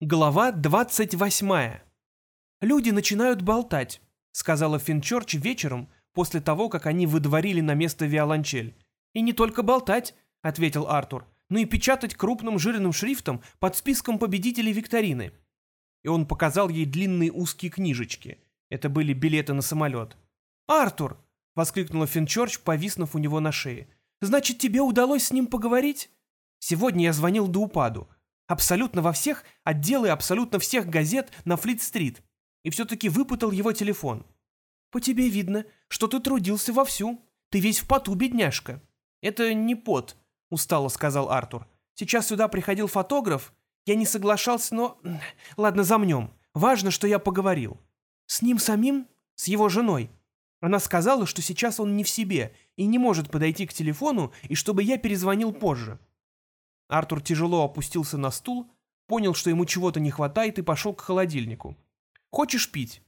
Глава 28. «Люди начинают болтать», — сказала Финчорч вечером, после того, как они выдворили на место виолончель. «И не только болтать», — ответил Артур, «но и печатать крупным жирным шрифтом под списком победителей викторины». И он показал ей длинные узкие книжечки. Это были билеты на самолет. «Артур!» — воскликнула Финчорч, повиснув у него на шее. «Значит, тебе удалось с ним поговорить?» «Сегодня я звонил до упаду. Абсолютно во всех отделы абсолютно всех газет на Флит-стрит. И все-таки выпутал его телефон. «По тебе видно, что ты трудился вовсю. Ты весь в поту, бедняжка». «Это не пот», — устало сказал Артур. «Сейчас сюда приходил фотограф. Я не соглашался, но... Ладно, замнем. Важно, что я поговорил. С ним самим? С его женой?» Она сказала, что сейчас он не в себе и не может подойти к телефону, и чтобы я перезвонил позже. Артур тяжело опустился на стул, понял, что ему чего-то не хватает и пошел к холодильнику. «Хочешь пить?»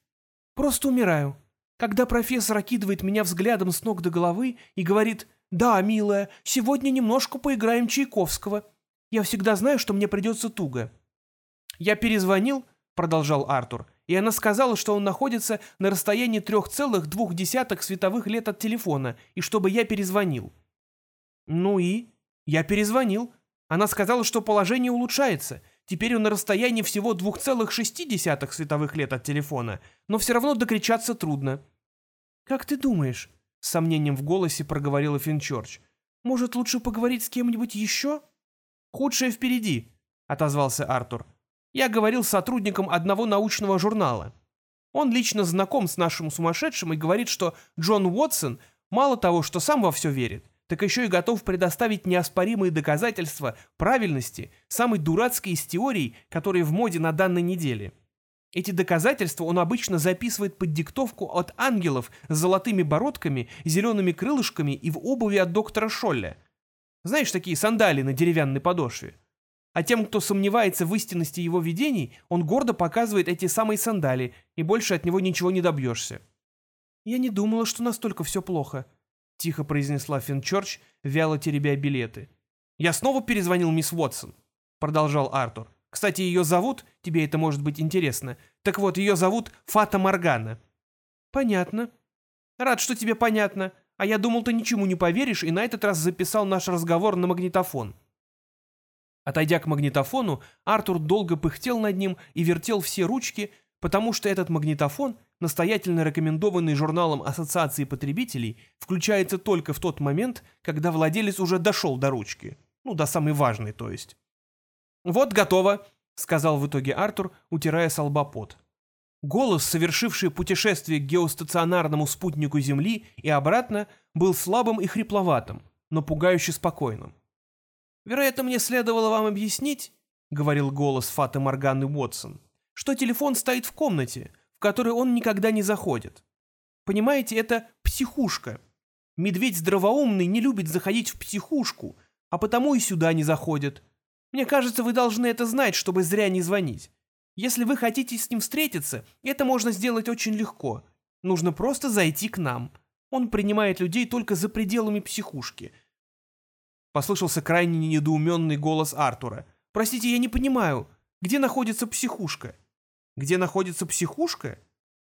«Просто умираю. Когда профессор окидывает меня взглядом с ног до головы и говорит «Да, милая, сегодня немножко поиграем Чайковского», я всегда знаю, что мне придется туго». «Я перезвонил», — продолжал Артур, и она сказала, что он находится на расстоянии трех целых двух десятых световых лет от телефона, и чтобы я перезвонил. «Ну и?» «Я перезвонил», она сказала, что положение улучшается. Теперь он на расстоянии всего 2,6 световых лет от телефона, но все равно докричаться трудно. «Как ты думаешь?» — с сомнением в голосе проговорила Финчорч. «Может, лучше поговорить с кем-нибудь еще?» «Худшее впереди», — отозвался Артур. «Я говорил с сотрудником одного научного журнала. Он лично знаком с нашим сумасшедшим и говорит, что Джон Уотсон мало того, что сам во все верит, так еще и готов предоставить неоспоримые доказательства правильности самой дурацкой из теорий, которые в моде на данной неделе. Эти доказательства он обычно записывает под диктовку от ангелов с золотыми бородками, зелеными крылышками и в обуви от доктора Шолля. Знаешь, такие сандалии на деревянной подошве? А тем, кто сомневается в истинности его видений, он гордо показывает эти самые сандали, и больше от него ничего не добьешься. Я не думала, что настолько все плохо, тихо произнесла Финчорч, вяло теребя билеты. «Я снова перезвонил мисс Уотсон», — продолжал Артур. «Кстати, ее зовут, тебе это может быть интересно. Так вот, ее зовут Фата Моргана». «Понятно». «Рад, что тебе понятно. А я думал, ты ничему не поверишь, и на этот раз записал наш разговор на магнитофон». Отойдя к магнитофону, Артур долго пыхтел над ним и вертел все ручки, потому что этот магнитофон — настоятельно рекомендованный журналом Ассоциации потребителей, включается только в тот момент, когда владелец уже дошел до ручки. Ну, до самой важной, то есть. «Вот, готово», — сказал в итоге Артур, утирая с пот. Голос, совершивший путешествие к геостационарному спутнику Земли и обратно, был слабым и хрипловатым, но пугающе спокойным. «Вероятно, мне следовало вам объяснить», — говорил голос Фаты Морганы Уотсон, «что телефон стоит в комнате, в который он никогда не заходит. Понимаете, это психушка. Медведь здравоумный не любит заходить в психушку, а потому и сюда не заходит. Мне кажется, вы должны это знать, чтобы зря не звонить. Если вы хотите с ним встретиться, это можно сделать очень легко. Нужно просто зайти к нам. Он принимает людей только за пределами психушки. Послышался крайне недоуменный голос Артура. «Простите, я не понимаю, где находится психушка?» Где находится психушка?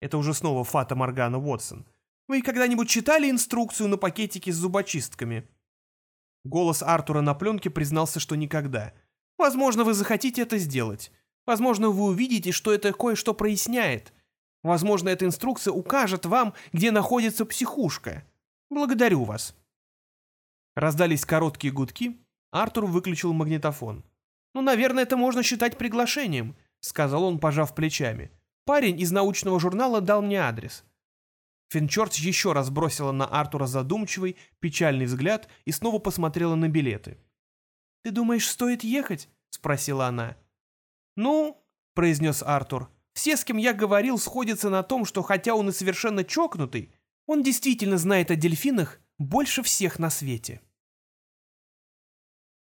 Это уже снова Фата Моргана Уотсон. Вы когда-нибудь читали инструкцию на пакетике с зубочистками? Голос Артура на пленке признался, что никогда. Возможно, вы захотите это сделать. Возможно, вы увидите, что это кое-что проясняет. Возможно, эта инструкция укажет вам, где находится психушка. Благодарю вас. Раздались короткие гудки. Артур выключил магнитофон. Ну, наверное, это можно считать приглашением. — сказал он, пожав плечами. «Парень из научного журнала дал мне адрес». Финчорч еще раз бросила на Артура задумчивый, печальный взгляд и снова посмотрела на билеты. «Ты думаешь, стоит ехать?» — спросила она. «Ну», — произнес Артур, — «все, с кем я говорил, сходятся на том, что хотя он и совершенно чокнутый, он действительно знает о дельфинах больше всех на свете».